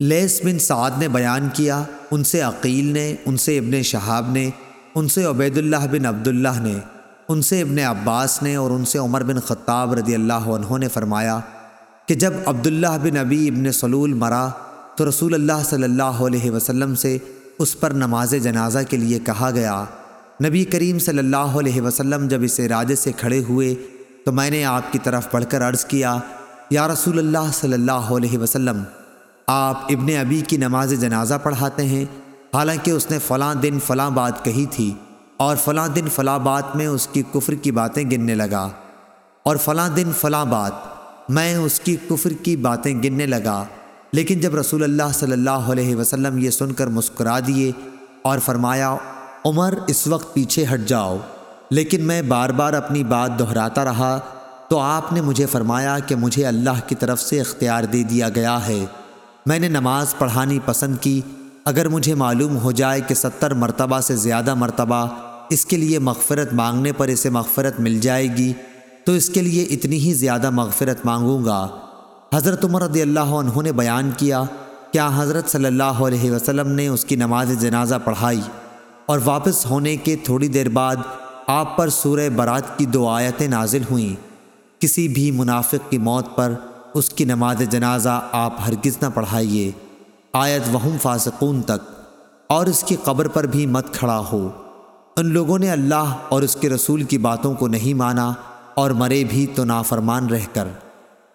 لیس بن سعد نے بیان کیا، ان سے عقیل نے، ان سے ابن شہاب نے، ان سے عبید اللہ بن عبداللہ نے، ان سے ابن عباس نے اور ان سے عمر بن خطاب رضی اللہ عنہ نے فرمایا کہ جب عبداللہ بن ابی ابن سلول مرا تو رسول اللہ صلی اللہ علیہ وسلم سے اس پر نماز جنازہ کے لیے کہا گیا۔ نبی کریم صلی اللہ علیہ وسلم جب اسے راجے سے کھڑے ہوئے تو میں نے آپ کی طرف پڑھ کر عرض کیا، یا رسول اللہ صلی اللہ علیہ وسلم آپ ابن ابی کی نماز جنازہ پڑھاتے ہیں۔ حالانکہ اس نے فلاں دن فلاں بات کہی تھی اور فلاں دن فلاں بات میں اس کی کفر کی باتیں گننے لگا۔ اور فلاں دن فلاں بات میں اس کی کفر کی باتیں گننے لگا۔ لیکن جب رسول اللہ صلی اللہ علیہ وسلم یہ سن کر مسکرا دیے اور فرمایا، عمر، اس وقت پیچھے ہٹ جاؤ۔ لیکن میں بار بار اپنی بات دہراتا رہا تو آپ نے مجھے فرمایا کہ مجھے اللہ کی طرف سے اختیار دے دیا گیا ہے۔ میں نے نماز پڑھانی پسند کی، اگر مجھے معلوم ہو جائے کہ ستر مرتبہ سے زیادہ مرتبہ اس کے لیے مغفرت مانگنے پر اسے مغفرت مل جائے گی، تو اس کے لیے اتنی ہی زیادہ مغفرت مانگوں گا۔ حضرت عمر رضی اللہ عنہ نے بیان کیا کیا حضرت صلی اللہ علیہ وسلم نے اس کی نماز جنازہ پڑھائی؟ اور واپس ہونے کے تھوڑی دیر بعد آپ پر سورہ برات کی دو آیتیں نازل ہوئیں۔ کسی بھی منافق کی موت پر اس کی نماز جنازہ آپ ہرگز نہ پڑھائیے۔ آیت وہم فاسقون تک۔ اور اس کی قبر پر بھی مت کھڑا ہو۔ ان لوگوں نے اللہ اور اس کے رسول کی باتوں کو نہیں مانا اور مرے بھی تو نافرمان رہ کر۔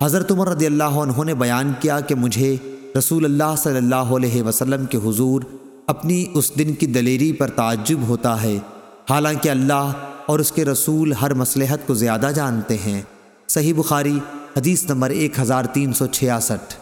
حضرت عمر رضی اللہ عنہ نے بیان کیا کہ مجھے رسول اللہ صلی اللہ علیہ وسلم کے حضور اپنی اس دن کی دلیری پر تعجب ہوتا ہے۔ حالانکہ اللہ اور اس کے رسول ہر مصلحت کو زیادہ جانتے ہیں۔ صحیح بخاری حدیث نمبر ایک ہزار تین سو چھیاسٹھ۔